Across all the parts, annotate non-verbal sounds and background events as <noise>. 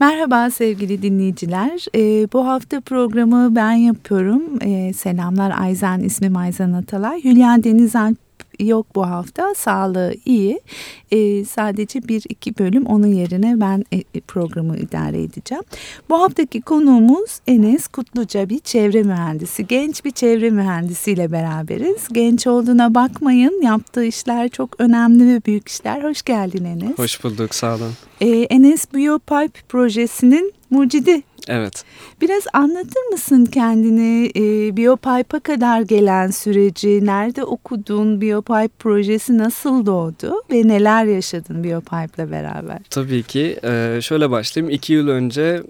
Merhaba sevgili dinleyiciler. E, bu hafta programı ben yapıyorum. E, selamlar Ayzen, ismim Ayzen Atalay. Hülya Denizalp yok bu hafta. Sağlığı iyi. E, sadece bir iki bölüm onun yerine ben e, e, programı idare edeceğim. Bu haftaki konuğumuz Enes Kutluca bir çevre mühendisi. Genç bir çevre mühendisiyle beraberiz. Genç olduğuna bakmayın. Yaptığı işler çok önemli ve büyük işler. Hoş geldin Enes. Hoş bulduk sağ olun. E, Enes Biopipe projesinin mucidi Evet. Biraz anlatır mısın kendini e, Biopipe'a kadar gelen süreci, nerede okudun, Biopipe projesi nasıl doğdu ve neler yaşadın Biopipe'la beraber? Tabii ki. Ee, şöyle başlayayım. İki yıl önce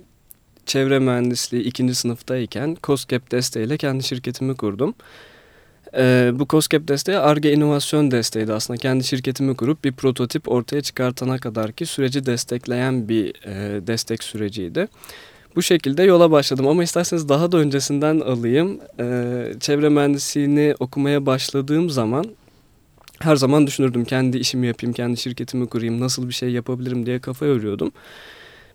çevre mühendisliği ikinci sınıftayken COSGAP desteğiyle kendi şirketimi kurdum. Ee, bu COSGAP desteği ARGE inovasyon desteğiydi aslında. Kendi şirketimi kurup bir prototip ortaya çıkartana kadar ki süreci destekleyen bir e, destek süreciydi. Bu şekilde yola başladım ama isterseniz daha da öncesinden alayım. Ee, çevre mühendisliğini okumaya başladığım zaman her zaman düşünürdüm kendi işimi yapayım, kendi şirketimi kurayım, nasıl bir şey yapabilirim diye kafa yoruyordum.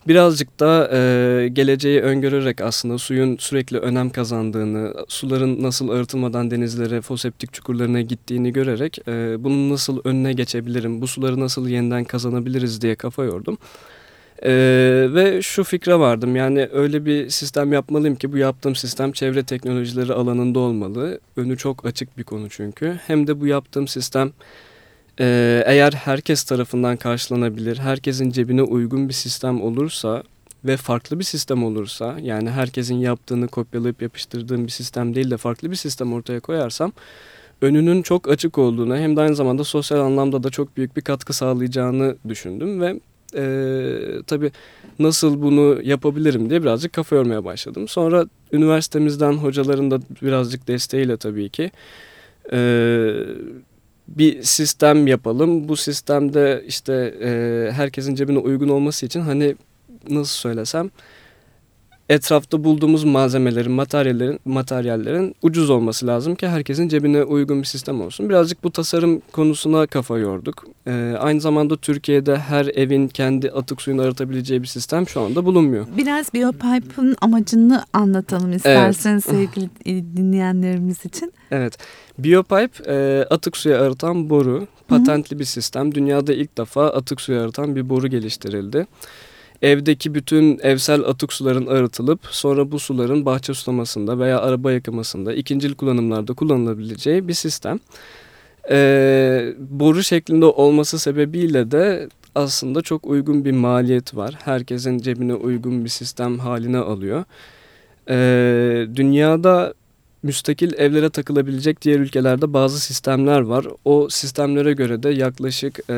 Birazcık da e, geleceği öngörerek aslında suyun sürekli önem kazandığını, suların nasıl arıtılmadan denizlere, foseptik çukurlarına gittiğini görerek e, bunun nasıl önüne geçebilirim, bu suları nasıl yeniden kazanabiliriz diye kafa yordum. Ee, ve şu fikre vardım yani öyle bir sistem yapmalıyım ki bu yaptığım sistem çevre teknolojileri alanında olmalı. Önü çok açık bir konu çünkü. Hem de bu yaptığım sistem e, eğer herkes tarafından karşılanabilir, herkesin cebine uygun bir sistem olursa ve farklı bir sistem olursa yani herkesin yaptığını kopyalayıp yapıştırdığım bir sistem değil de farklı bir sistem ortaya koyarsam önünün çok açık olduğunu hem de aynı zamanda sosyal anlamda da çok büyük bir katkı sağlayacağını düşündüm ve e, tabii nasıl bunu yapabilirim diye birazcık kafa yormaya başladım. Sonra üniversitemizden hocaların da birazcık desteğiyle tabii ki e, bir sistem yapalım. Bu sistemde işte e, herkesin cebine uygun olması için hani nasıl söylesem etrafta bulduğumuz malzemelerin, materyallerin, materyallerin ucuz olması lazım ki herkesin cebine uygun bir sistem olsun. Birazcık bu tasarım konusuna kafa yorduk. Ee, aynı zamanda Türkiye'de her evin kendi atık suyunu arıtabileceği bir sistem şu anda bulunmuyor. Biraz Biopipe'ın amacını anlatalım isterseniz evet. sevgili dinleyenlerimiz için. Evet. Biopipe e, atık suyu arıtan boru. Patentli Hı. bir sistem. Dünyada ilk defa atık suyu arıtan bir boru geliştirildi evdeki bütün evsel atık suların arıtılıp sonra bu suların bahçe sulamasında veya araba yıkamasında ikincil kullanımlarda kullanılabileceği bir sistem. Ee, boru şeklinde olması sebebiyle de aslında çok uygun bir maliyet var. Herkesin cebine uygun bir sistem haline alıyor. Ee, dünyada müstakil evlere takılabilecek diğer ülkelerde bazı sistemler var. O sistemlere göre de yaklaşık e,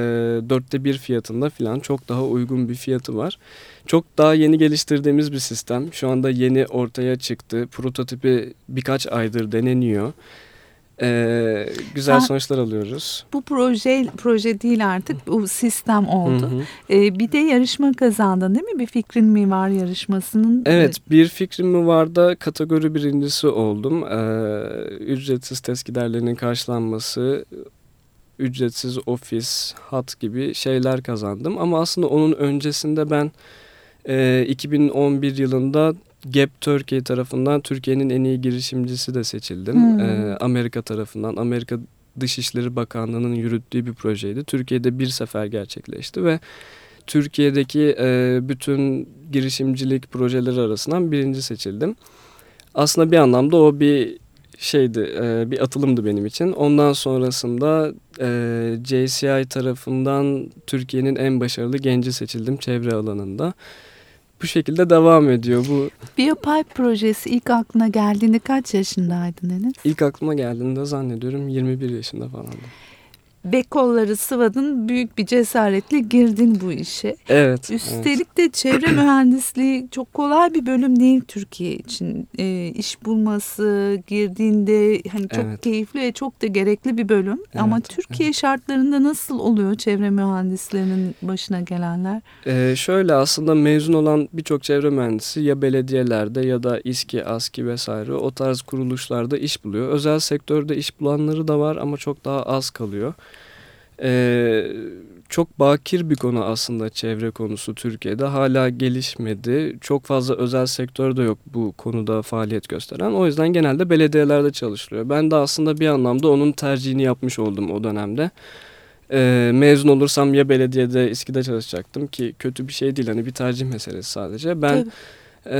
dörtte bir fiyatında falan çok daha uygun bir fiyatı var. Çok daha yeni geliştirdiğimiz bir sistem. Şu anda yeni ortaya çıktı. Prototipi birkaç aydır deneniyor. Ee, güzel Sen, sonuçlar alıyoruz. Bu proje proje değil artık bu sistem oldu. Hı hı. Ee, bir de yarışma kazandın değil mi? Bir fikrin mi var yarışmasının? Evet bir fikrim mi var da kategori birincisi oldum. Ee, ücretsiz test giderlerinin karşılanması, ücretsiz ofis, hat gibi şeyler kazandım. Ama aslında onun öncesinde ben e, 2011 yılında Gap Turkey tarafından Türkiye'nin en iyi girişimcisi de seçildim. Hmm. Ee, Amerika tarafından, Amerika Dışişleri Bakanlığı'nın yürüttüğü bir projeydi. Türkiye'de bir sefer gerçekleşti ve Türkiye'deki e, bütün girişimcilik projeleri arasından birinci seçildim. Aslında bir anlamda o bir şeydi, e, bir atılımdı benim için. Ondan sonrasında e, JCI tarafından Türkiye'nin en başarılı genci seçildim çevre alanında bu şekilde devam ediyor. Bu Biopipe projesi ilk aklına geldiğinde kaç yaşındaydın Enes? İlk aklıma geldiğinde zannediyorum 21 yaşında falandım ve kolları sıvadın büyük bir cesaretle girdin bu işe. Evet. Üstelik evet. de çevre <clears throat> mühendisliği çok kolay bir bölüm değil Türkiye için. E, iş bulması girdiğinde hani çok evet. keyifli ve çok da gerekli bir bölüm. Evet, Ama Türkiye evet. şartlarında nasıl oluyor çevre mühendislerinin başına gelenler? Ee, şöyle aslında mezun olan birçok çevre mühendisi ya belediyelerde ya da İSKİ, ASKİ vesaire o tarz kuruluşlarda iş buluyor. Özel sektörde iş bulanları da var ama çok daha az kalıyor. Ee, çok bakir bir konu aslında çevre konusu Türkiye'de. Hala gelişmedi. Çok fazla özel sektör de yok bu konuda faaliyet gösteren. O yüzden genelde belediyelerde çalışılıyor. Ben de aslında bir anlamda onun tercihini yapmış oldum o dönemde. Ee, mezun olursam ya belediyede İSKİ'de çalışacaktım ki kötü bir şey değil. Hani bir tercih meselesi sadece. Ben e,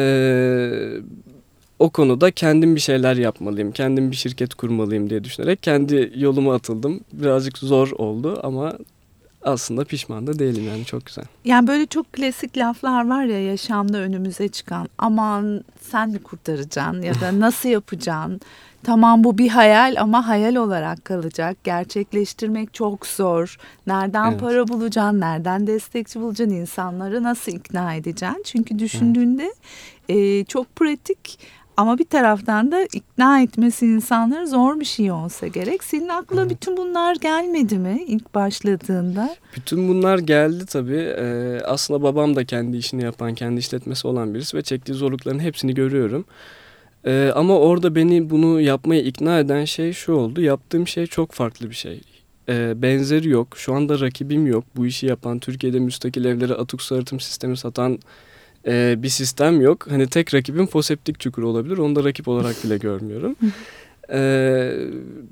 o konuda kendim bir şeyler yapmalıyım. Kendim bir şirket kurmalıyım diye düşünerek kendi yoluma atıldım. Birazcık zor oldu ama aslında pişman da değilim yani çok güzel. Yani böyle çok klasik laflar var ya yaşamda önümüze çıkan aman sen mi kurtaracaksın ya da nasıl yapacaksın? Tamam bu bir hayal ama hayal olarak kalacak. Gerçekleştirmek çok zor. Nereden evet. para bulacaksın, nereden destekçi bulacaksın, insanları nasıl ikna edeceksin? Çünkü düşündüğünde evet. e, çok pratik ama bir taraftan da ikna etmesi insanları zor bir şey olsa gerek. Senin aklına evet. bütün bunlar gelmedi mi ilk başladığında? Bütün bunlar geldi tabii. Ee, aslında babam da kendi işini yapan, kendi işletmesi olan birisi ve çektiği zorlukların hepsini görüyorum. Ee, ama orada beni bunu yapmaya ikna eden şey şu oldu. Yaptığım şey çok farklı bir şey. Ee, benzeri yok. Şu anda rakibim yok. Bu işi yapan, Türkiye'de müstakil evlere atık su arıtım sistemi satan e, bir sistem yok. Hani tek rakibim foseptik çukur olabilir. Onu da rakip olarak bile <laughs> görmüyorum. Ee,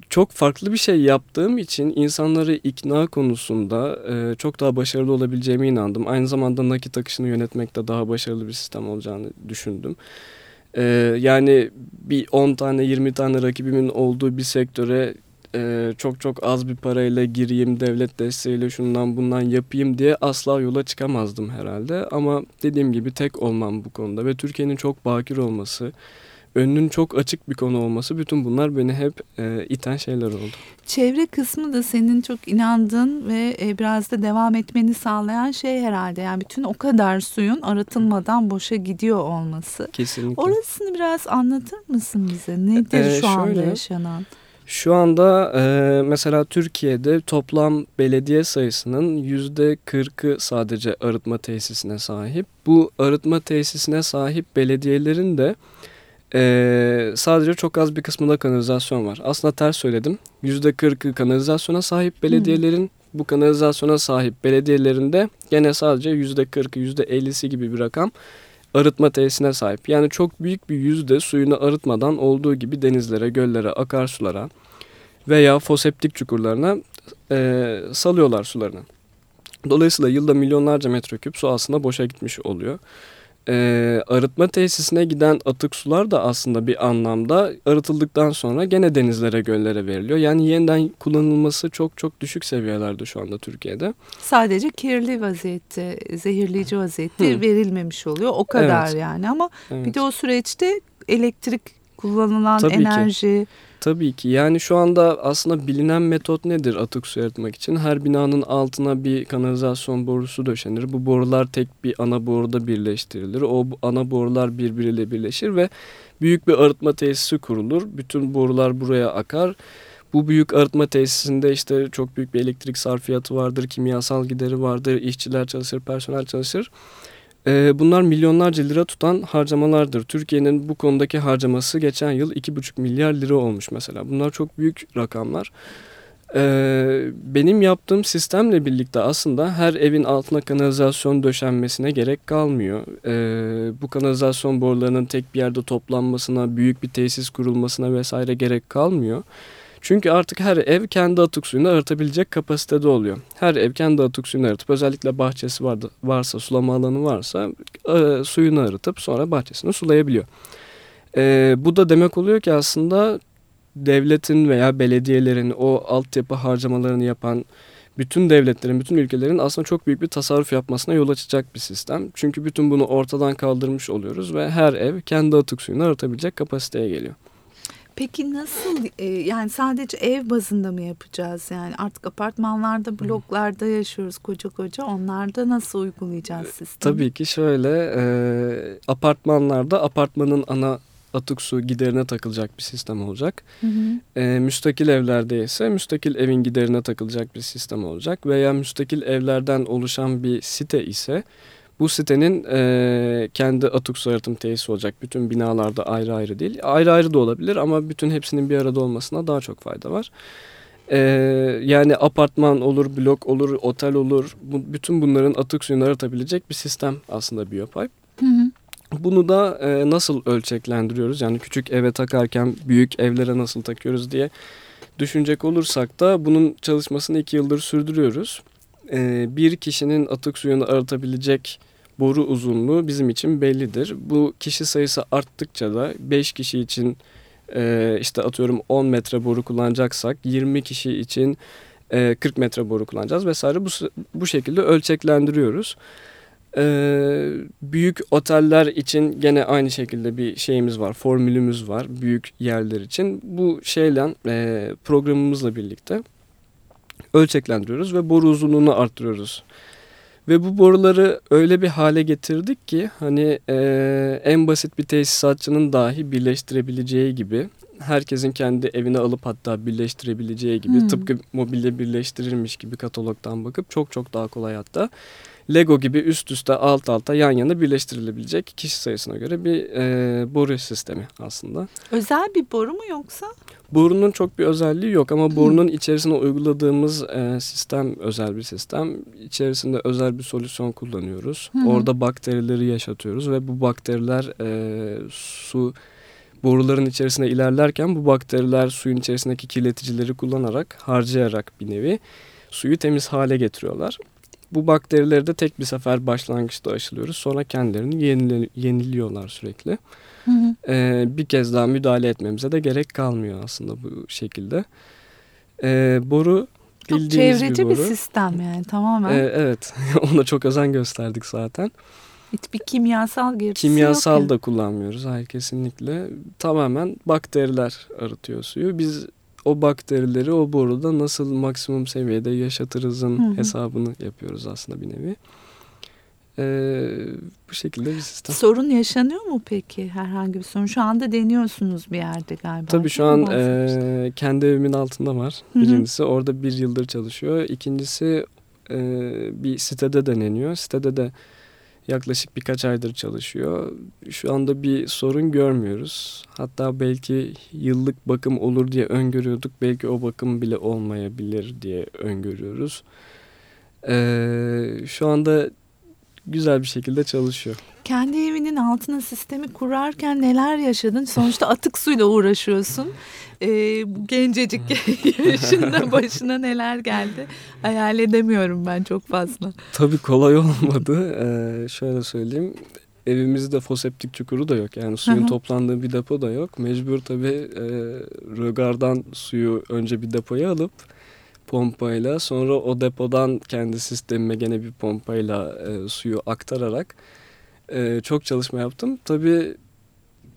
çok farklı bir şey yaptığım için insanları ikna konusunda e, çok daha başarılı olabileceğime inandım. Aynı zamanda nakit akışını yönetmekte daha başarılı bir sistem olacağını düşündüm. Ee, yani bir 10 tane 20 tane rakibimin olduğu bir sektöre e, çok çok az bir parayla gireyim, devlet desteğiyle şundan bundan yapayım diye asla yola çıkamazdım herhalde. Ama dediğim gibi tek olmam bu konuda ve Türkiye'nin çok bakir olması, önünün çok açık bir konu olması bütün bunlar beni hep e, iten şeyler oldu. Çevre kısmı da senin çok inandığın ve e, biraz da devam etmeni sağlayan şey herhalde. Yani bütün o kadar suyun aratılmadan boşa gidiyor olması. Kesinlikle. Orasını biraz anlatır mısın bize? Nedir ee, şu şöyle, anda yaşanan? Şu anda e, mesela Türkiye'de toplam belediye sayısının yüzde kırkı sadece arıtma tesisine sahip. Bu arıtma tesisine sahip belediyelerin de e, sadece çok az bir kısmında kanalizasyon var. Aslında ters söyledim. Yüzde kırkı kanalizasyona sahip belediyelerin bu kanalizasyona sahip belediyelerinde gene sadece yüzde kırkı yüzde ellisi gibi bir rakam arıtma tesisine sahip. Yani çok büyük bir yüzde suyunu arıtmadan olduğu gibi denizlere, göllere, akarsulara veya foseptik çukurlarına e, salıyorlar sularını. Dolayısıyla yılda milyonlarca metreküp su aslında boşa gitmiş oluyor e, arıtma tesisine giden atık sular da aslında bir anlamda arıtıldıktan sonra gene denizlere göllere veriliyor. Yani yeniden kullanılması çok çok düşük seviyelerde şu anda Türkiye'de. Sadece kirli vaziyette, zehirleyici vaziyette Hı. verilmemiş oluyor. O kadar evet. yani ama evet. bir de o süreçte elektrik kullanılan Tabii enerji... Ki. Tabii ki. Yani şu anda aslında bilinen metot nedir atık su yaratmak için? Her binanın altına bir kanalizasyon borusu döşenir. Bu borular tek bir ana boruda birleştirilir. O ana borular birbiriyle birleşir ve büyük bir arıtma tesisi kurulur. Bütün borular buraya akar. Bu büyük arıtma tesisinde işte çok büyük bir elektrik sarfiyatı vardır, kimyasal gideri vardır, işçiler çalışır, personel çalışır. Ee, bunlar milyonlarca lira tutan harcamalardır. Türkiye'nin bu konudaki harcaması geçen yıl 2,5 milyar lira olmuş mesela. Bunlar çok büyük rakamlar. Ee, benim yaptığım sistemle birlikte aslında her evin altına kanalizasyon döşenmesine gerek kalmıyor. Ee, bu kanalizasyon borularının tek bir yerde toplanmasına, büyük bir tesis kurulmasına vesaire gerek kalmıyor. Çünkü artık her ev kendi atık suyunu arıtabilecek kapasitede oluyor. Her ev kendi atık suyunu arıtıp özellikle bahçesi vardı, varsa, sulama alanı varsa e, suyunu arıtıp sonra bahçesini sulayabiliyor. E, bu da demek oluyor ki aslında devletin veya belediyelerin o altyapı harcamalarını yapan bütün devletlerin, bütün ülkelerin aslında çok büyük bir tasarruf yapmasına yol açacak bir sistem. Çünkü bütün bunu ortadan kaldırmış oluyoruz ve her ev kendi atık suyunu arıtabilecek kapasiteye geliyor. Peki nasıl e, yani sadece ev bazında mı yapacağız yani artık apartmanlarda bloklarda yaşıyoruz koca koca onlarda nasıl uygulayacağız sistemi? Tabii ki şöyle e, apartmanlarda apartmanın ana atık su giderine takılacak bir sistem olacak. Hı hı. E, müstakil evlerde ise müstakil evin giderine takılacak bir sistem olacak veya müstakil evlerden oluşan bir site ise bu sitenin e, kendi atık su arıtım tesisi olacak. Bütün binalarda ayrı ayrı değil. Ayrı ayrı da olabilir ama bütün hepsinin bir arada olmasına daha çok fayda var. Ee, yani apartman olur, blok olur, otel olur. Bu, bütün bunların atık suyunu aratabilecek bir sistem aslında biyopipe. Hı hı. Bunu da e, nasıl ölçeklendiriyoruz? Yani küçük eve takarken büyük evlere nasıl takıyoruz diye düşünecek olursak da bunun çalışmasını iki yıldır sürdürüyoruz. E, bir kişinin atık suyunu aratabilecek boru uzunluğu bizim için bellidir. Bu kişi sayısı arttıkça da 5 kişi için e, işte atıyorum 10 metre boru kullanacaksak 20 kişi için e, 40 metre boru kullanacağız vesaire bu, bu şekilde ölçeklendiriyoruz. Ee, büyük oteller için gene aynı şekilde bir şeyimiz var, formülümüz var büyük yerler için. Bu şeyle e, programımızla birlikte ölçeklendiriyoruz ve boru uzunluğunu arttırıyoruz. Ve bu boruları öyle bir hale getirdik ki hani e, en basit bir tesisatçının dahi birleştirebileceği gibi herkesin kendi evine alıp hatta birleştirebileceği gibi hmm. tıpkı mobilya birleştirirmiş gibi katalogdan bakıp çok çok daha kolay hatta Lego gibi üst üste alt alta yan yana birleştirilebilecek kişi sayısına göre bir e, boru sistemi aslında. Özel bir boru mu yoksa? Borunun çok bir özelliği yok ama borunun içerisine uyguladığımız e, sistem özel bir sistem. İçerisinde özel bir solüsyon kullanıyoruz. Hı. Orada bakterileri yaşatıyoruz ve bu bakteriler e, su boruların içerisine ilerlerken bu bakteriler suyun içerisindeki kirleticileri kullanarak harcayarak bir nevi suyu temiz hale getiriyorlar. Bu bakterileri de tek bir sefer başlangıçta aşılıyoruz. Sonra kendilerini yenili yeniliyorlar sürekli. Hı hı. Ee, bir kez daha müdahale etmemize de gerek kalmıyor aslında bu şekilde. Ee, boru çok bildiğimiz çevreci bir, boru. bir sistem yani tamamen. Ee, evet <laughs> ona çok özen gösterdik zaten. Hiçbir kimyasal girişi Kimyasal yok da kullanmıyoruz hayır kesinlikle. Tamamen bakteriler arıtıyor suyu. Biz o bakterileri o boruda nasıl maksimum seviyede yaşatırızın hı hı. hesabını yapıyoruz aslında bir nevi. Ee, bu şekilde bir sistem. Sorun yaşanıyor mu peki herhangi bir sorun? Şu anda deniyorsunuz bir yerde galiba. Tabii şu an e, kendi evimin altında var. Birincisi hı hı. orada bir yıldır çalışıyor. İkincisi e, bir sitede deneniyor. Sitede de yaklaşık birkaç aydır çalışıyor. Şu anda bir sorun görmüyoruz. Hatta belki yıllık bakım olur diye öngörüyorduk. Belki o bakım bile olmayabilir diye öngörüyoruz. Ee, şu anda güzel bir şekilde çalışıyor. Kendi evinin altına sistemi kurarken neler yaşadın? Sonuçta atık suyla uğraşıyorsun. Ee, bu gencecik <laughs> yaşında <laughs> başına neler geldi? Hayal edemiyorum ben çok fazla. Tabii kolay olmadı. Ee, şöyle söyleyeyim. Evimizde foseptik çukuru da yok. Yani suyun toplandığı bir depo da yok. Mecbur tabii e, rögardan suyu önce bir depoya alıp pompayla sonra o depodan kendi sistemime gene bir pompayla e, suyu aktararak e, çok çalışma yaptım. Tabii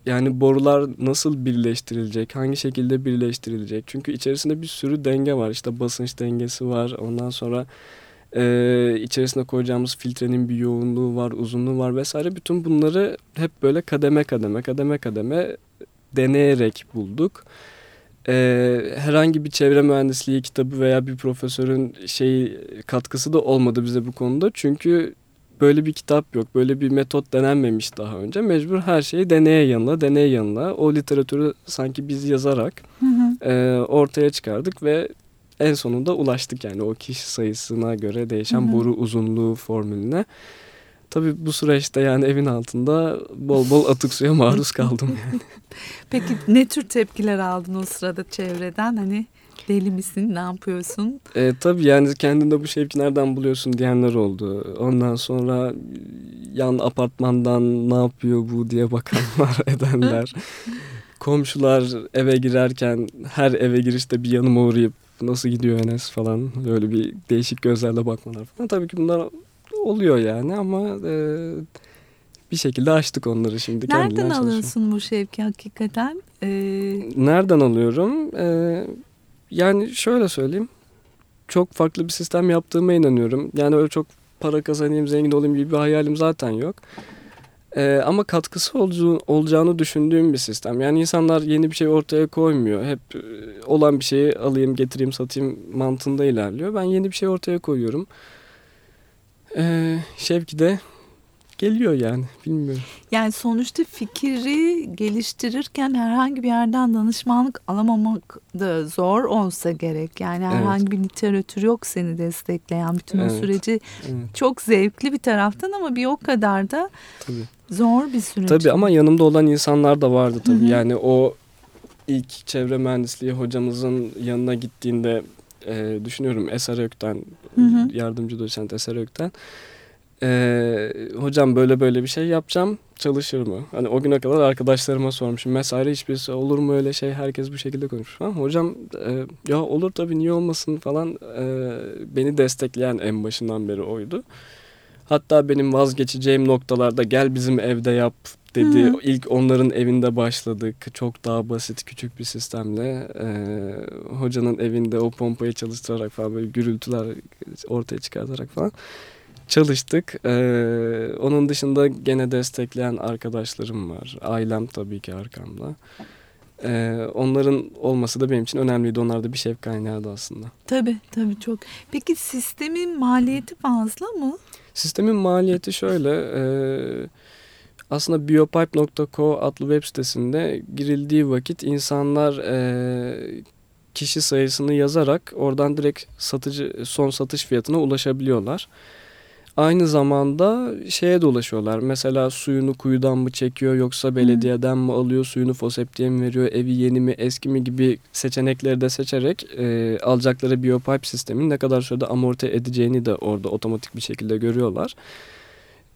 yani borular nasıl birleştirilecek, hangi şekilde birleştirilecek? Çünkü içerisinde bir sürü denge var. İşte basınç dengesi var. Ondan sonra e, içerisine koyacağımız filtrenin bir yoğunluğu var, uzunluğu var vesaire. Bütün bunları hep böyle kademe kademe, kademe kademe deneyerek bulduk e, herhangi bir çevre mühendisliği kitabı veya bir profesörün şey katkısı da olmadı bize bu konuda. Çünkü böyle bir kitap yok. Böyle bir metot denenmemiş daha önce. Mecbur her şeyi deneye yanına, deneye yanına. O literatürü sanki biz yazarak hı hı. E, ortaya çıkardık ve en sonunda ulaştık yani o kişi sayısına göre değişen hı hı. boru uzunluğu formülüne. Tabii bu süreçte yani evin altında bol bol atık suya maruz kaldım yani. <laughs> Peki ne tür tepkiler aldın o sırada çevreden? Hani deli misin ne yapıyorsun? E, tabii yani kendinde bu şevki nereden buluyorsun diyenler oldu. Ondan sonra yan apartmandan ne yapıyor bu diye bakanlar <laughs> edenler. <laughs> Komşular eve girerken her eve girişte bir yanıma uğrayıp nasıl gidiyor Enes falan böyle bir değişik gözlerle bakmalar falan. Tabii ki bunlar oluyor yani ama e, bir şekilde açtık onları şimdi. Nereden alıyorsun bu şevki hakikaten? Ee... Nereden alıyorum? Ee, yani şöyle söyleyeyim. Çok farklı bir sistem yaptığıma inanıyorum. Yani öyle çok para kazanayım, zengin olayım gibi bir hayalim zaten yok. Ee, ama katkısı olacağı, olacağını düşündüğüm bir sistem. Yani insanlar yeni bir şey ortaya koymuyor. Hep e, olan bir şeyi alayım, getireyim, satayım mantığında ilerliyor. Ben yeni bir şey ortaya koyuyorum. Ee, Şevki de geliyor yani bilmiyorum. Yani sonuçta fikri geliştirirken herhangi bir yerden danışmanlık alamamak da zor olsa gerek. Yani herhangi evet. bir literatür yok seni destekleyen bütün evet. o süreci evet. çok zevkli bir taraftan ama bir o kadar da tabii. zor bir süreç. Tabii ama yanımda olan insanlar da vardı tabii. Hı -hı. Yani o ilk çevre mühendisliği hocamızın yanına gittiğinde e, düşünüyorum Eser Ökten, hı yardımcı doçent Eser Ökten. E, hocam böyle böyle bir şey yapacağım çalışır mı? Hani o güne kadar arkadaşlarıma sormuşum. Mesela hiçbirisi olur mu öyle şey herkes bu şekilde konuşur. Ha, hocam e, ya olur tabii niye olmasın falan e, beni destekleyen en başından beri oydu. Hatta benim vazgeçeceğim noktalarda gel bizim evde yap dedi. Hı. İlk onların evinde başladık. Çok daha basit küçük bir sistemle e, hocanın evinde o pompayı çalıştırarak falan böyle gürültüler ortaya çıkartarak falan çalıştık. E, onun dışında gene destekleyen arkadaşlarım var. Ailem tabii ki arkamda. Ee, onların olması da benim için önemliydi. Onlar da bir şef kaynağıydı aslında. Tabii tabii çok. Peki sistemin maliyeti fazla mı? Sistemin maliyeti şöyle. E, aslında biopipe.co adlı web sitesinde girildiği vakit insanlar e, kişi sayısını yazarak oradan direkt satıcı son satış fiyatına ulaşabiliyorlar. Aynı zamanda şeye dolaşıyorlar. Mesela suyunu kuyudan mı çekiyor yoksa belediyeden mi alıyor, suyunu foseptiye mi veriyor, evi yeni mi eski mi gibi seçenekleri de seçerek e, alacakları biopipe sistemin ne kadar sürede amorti edeceğini de orada otomatik bir şekilde görüyorlar.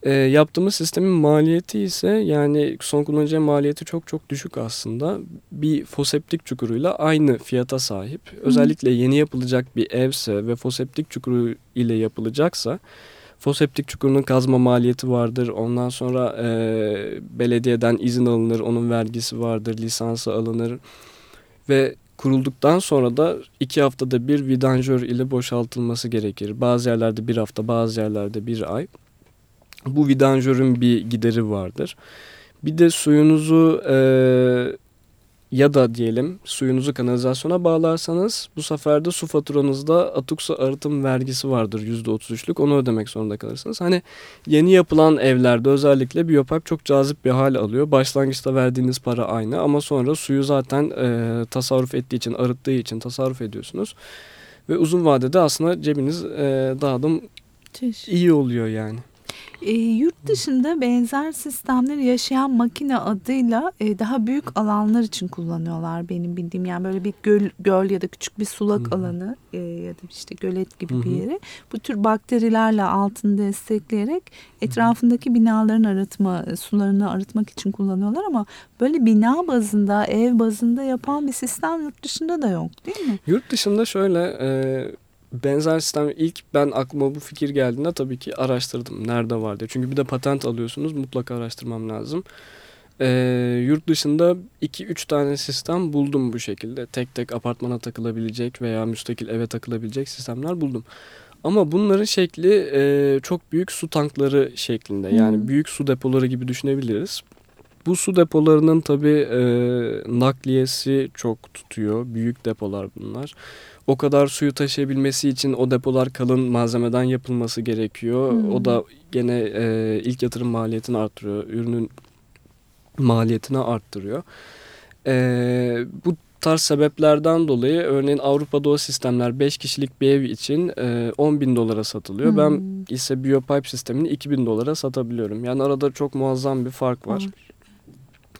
E, yaptığımız sistemin maliyeti ise yani son kullanıcıya maliyeti çok çok düşük aslında. Bir foseptik çukuruyla aynı fiyata sahip. Özellikle yeni yapılacak bir evse ve foseptik çukuru ile yapılacaksa foseptik çukurunun kazma maliyeti vardır. Ondan sonra e, belediyeden izin alınır, onun vergisi vardır, lisansı alınır ve kurulduktan sonra da iki haftada bir vidanjör ile boşaltılması gerekir. Bazı yerlerde bir hafta, bazı yerlerde bir ay bu vidanjörün bir gideri vardır. Bir de suyunuzu e, ya da diyelim suyunuzu kanalizasyona bağlarsanız bu sefer de su faturanızda atık su arıtım vergisi vardır %33'lük onu ödemek zorunda kalırsınız. Hani yeni yapılan evlerde özellikle biyopipe çok cazip bir hal alıyor. Başlangıçta verdiğiniz para aynı ama sonra suyu zaten e, tasarruf ettiği için arıttığı için tasarruf ediyorsunuz. Ve uzun vadede aslında cebiniz e, daha da iyi oluyor yani. E, yurt dışında benzer sistemleri yaşayan makine adıyla e, daha büyük alanlar için kullanıyorlar benim bildiğim. Yani böyle bir göl, göl ya da küçük bir sulak Hı-hı. alanı e, ya da işte gölet gibi Hı-hı. bir yere bu tür bakterilerle altını destekleyerek etrafındaki binaların arıtma, sularını arıtmak için kullanıyorlar ama böyle bina bazında, ev bazında yapan bir sistem yurt dışında da yok değil mi? Yurt dışında şöyle e, benzer sistem ilk ben aklıma bu fikir geldiğinde tabii ki araştırdım. Nerede var diye. Çünkü bir de patent alıyorsunuz mutlaka araştırmam lazım. Ee, yurt dışında 2-3 tane sistem buldum bu şekilde. Tek tek apartmana takılabilecek veya müstakil eve takılabilecek sistemler buldum. Ama bunların şekli e, çok büyük su tankları şeklinde. Yani hmm. büyük su depoları gibi düşünebiliriz. Bu su depolarının tabii e, nakliyesi çok tutuyor. Büyük depolar bunlar o kadar suyu taşıyabilmesi için o depolar kalın malzemeden yapılması gerekiyor. Hmm. O da gene e, ilk yatırım maliyetini arttırıyor. Ürünün maliyetini arttırıyor. E, bu tarz sebeplerden dolayı örneğin Avrupa'da o sistemler 5 kişilik bir ev için e, 10 bin dolara satılıyor. Hmm. Ben ise Biopipe sistemini 2 bin dolara satabiliyorum. Yani arada çok muazzam bir fark var. Hmm.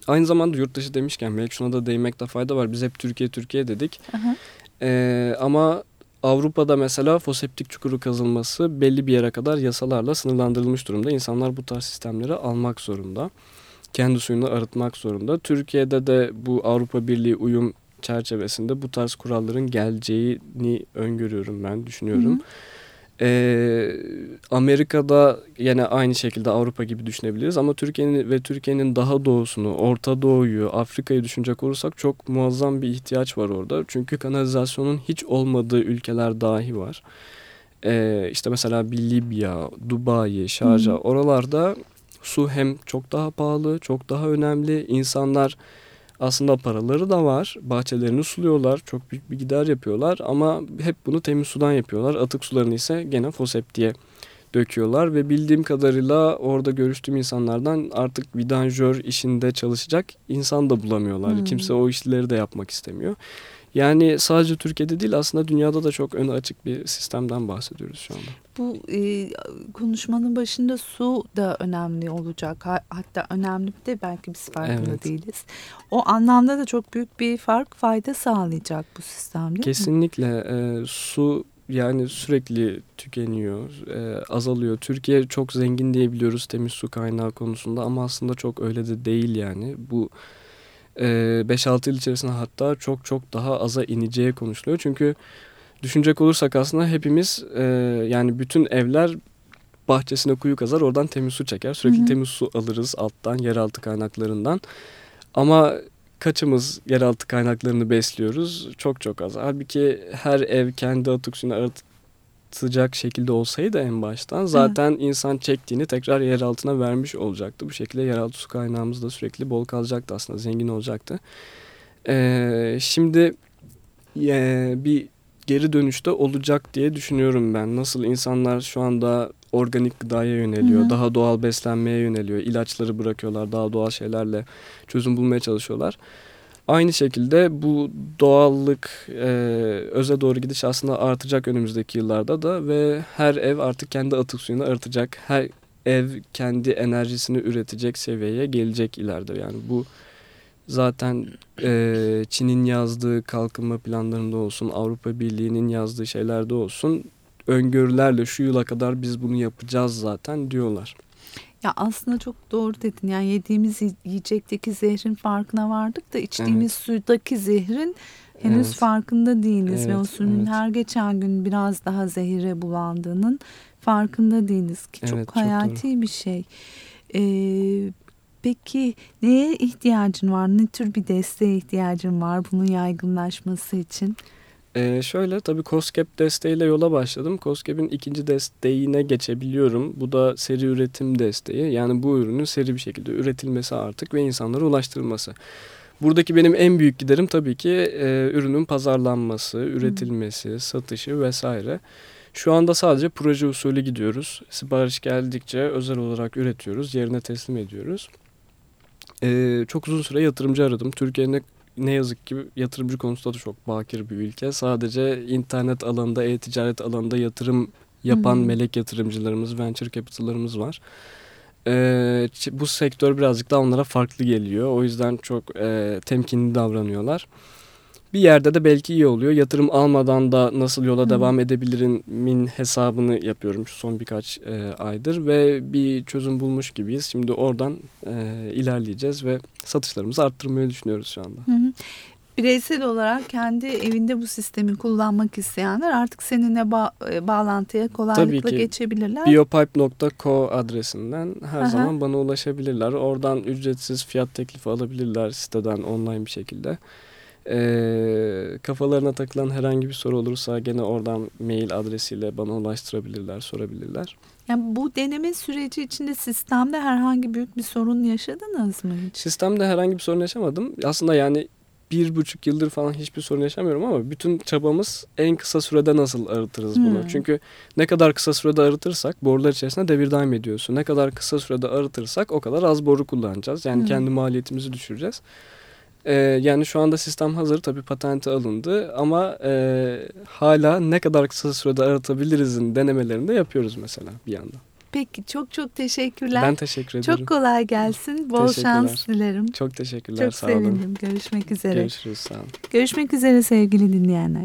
Aynı zamanda yurt dışı demişken belki şuna da değinmekte fayda var. Biz hep Türkiye Türkiye dedik. Aha. Ee, ama Avrupa'da mesela foseptik çukuru kazılması belli bir yere kadar yasalarla sınırlandırılmış durumda. İnsanlar bu tarz sistemleri almak zorunda. Kendi suyunu arıtmak zorunda. Türkiye'de de bu Avrupa Birliği uyum çerçevesinde bu tarz kuralların geleceğini öngörüyorum ben, düşünüyorum. Hı hı. Ee, Amerika'da yine aynı şekilde Avrupa gibi düşünebiliriz ama Türkiye'nin ve Türkiye'nin daha doğusunu, Orta Doğu'yu, Afrika'yı düşünecek olursak çok muazzam bir ihtiyaç var orada. Çünkü kanalizasyonun hiç olmadığı ülkeler dahi var. Ee, işte mesela bir Libya, Dubai, Şarja hmm. oralarda su hem çok daha pahalı, çok daha önemli. İnsanlar aslında paraları da var. Bahçelerini suluyorlar. Çok büyük bir gider yapıyorlar. Ama hep bunu temiz sudan yapıyorlar. Atık sularını ise gene fosep diye döküyorlar ve bildiğim kadarıyla orada görüştüğüm insanlardan artık vidanjör işinde çalışacak insan da bulamıyorlar. Hmm. Kimse o işleri de yapmak istemiyor. Yani sadece Türkiye'de değil aslında dünyada da çok öne açık bir sistemden bahsediyoruz şu anda. Bu e, konuşmanın başında su da önemli olacak. Hatta önemli de belki biz farkında evet. değiliz. O anlamda da çok büyük bir fark fayda sağlayacak bu sistem değil Kesinlikle. mi? Kesinlikle. E, su yani sürekli tükeniyor, e, azalıyor. Türkiye çok zengin diyebiliyoruz temiz su kaynağı konusunda ama aslında çok öyle de değil yani. Bu 5-6 yıl içerisinde hatta çok çok daha aza ineceği konuşuluyor. Çünkü düşünecek olursak aslında hepimiz e, yani bütün evler bahçesine kuyu kazar oradan temiz su çeker. Sürekli hı hı. temiz su alırız alttan yeraltı kaynaklarından. Ama kaçımız yeraltı kaynaklarını besliyoruz? Çok çok az. Halbuki her ev kendi atık suyunu arıtacak şekilde olsaydı en baştan zaten evet. insan çektiğini tekrar yer altına vermiş olacaktı. Bu şekilde yeraltı su kaynağımız da sürekli bol kalacaktı aslında zengin olacaktı. Ee, şimdi e, bir geri dönüşte olacak diye düşünüyorum ben. Nasıl insanlar şu anda organik gıdaya yöneliyor, Hı -hı. daha doğal beslenmeye yöneliyor, ilaçları bırakıyorlar, daha doğal şeylerle çözüm bulmaya çalışıyorlar. Aynı şekilde bu doğallık e, öze doğru gidiş aslında artacak önümüzdeki yıllarda da ve her ev artık kendi atık suyunu artacak. Her ev kendi enerjisini üretecek seviyeye gelecek ileride. Yani bu zaten e, Çin'in yazdığı kalkınma planlarında olsun, Avrupa Birliği'nin yazdığı şeylerde olsun öngörülerle şu yıla kadar biz bunu yapacağız zaten diyorlar. Ya aslında çok doğru dedin. Yani yediğimiz yiyecekteki zehrin farkına vardık da içtiğimiz evet. sudaki zehrin henüz evet. farkında değiliz evet, ve o suyun evet. her geçen gün biraz daha zehire bulandığının farkında değiliz ki çok evet, hayati çok bir şey. Ee, peki neye ihtiyacın var? Ne tür bir desteğe ihtiyacın var bunun yaygınlaşması için? Ee, şöyle tabii COSGAP desteğiyle yola başladım. COSGAP'in ikinci desteğine geçebiliyorum. Bu da seri üretim desteği. Yani bu ürünün seri bir şekilde üretilmesi artık ve insanlara ulaştırılması. Buradaki benim en büyük giderim tabii ki e, ürünün pazarlanması, üretilmesi, hmm. satışı vesaire. Şu anda sadece proje usulü gidiyoruz. Sipariş geldikçe özel olarak üretiyoruz, yerine teslim ediyoruz. Ee, çok uzun süre yatırımcı aradım. Türkiye'nin ne yazık ki yatırımcı konusunda da çok bakir bir ülke. Sadece internet alanında, e-ticaret alanında yatırım yapan hmm. melek yatırımcılarımız, venture capital'larımız var. Ee, bu sektör birazcık daha onlara farklı geliyor. O yüzden çok e, temkinli davranıyorlar bir yerde de belki iyi oluyor. Yatırım almadan da nasıl yola Hı. devam edebilirimin hesabını yapıyorum şu son birkaç e, aydır ve bir çözüm bulmuş gibiyiz. Şimdi oradan e, ilerleyeceğiz ve satışlarımızı arttırmayı düşünüyoruz şu anda. Hı hı. Bireysel olarak kendi evinde bu sistemi kullanmak isteyenler artık seninle ba e, bağlantıya kolaylıkla geçebilirler. Biopipe.co adresinden her Aha. zaman bana ulaşabilirler. Oradan ücretsiz fiyat teklifi alabilirler siteden online bir şekilde. E, kafalarına takılan herhangi bir soru olursa gene oradan mail adresiyle bana ulaştırabilirler, sorabilirler. Yani bu deneme süreci içinde sistemde herhangi büyük bir sorun yaşadınız mı hiç? Sistemde herhangi bir sorun yaşamadım. Aslında yani bir buçuk yıldır falan hiçbir sorun yaşamıyorum ama bütün çabamız en kısa sürede nasıl arıtırız bunu. Hmm. Çünkü ne kadar kısa sürede arıtırsak borular içerisinde devir daim ediyorsun. Ne kadar kısa sürede arıtırsak o kadar az boru kullanacağız. Yani hmm. kendi maliyetimizi düşüreceğiz. E, yani şu anda sistem hazır tabii patenti alındı ama e, hala ne kadar kısa sürede aratabilirizin denemelerini de yapıyoruz mesela bir yandan. Peki çok çok teşekkürler. Ben teşekkür ederim. Çok kolay gelsin. Bol şans dilerim. Çok teşekkürler. Çok sağ sevindim. Olun. Görüşmek üzere. Görüşürüz. Sağ olun. Görüşmek üzere sevgili dinleyenler.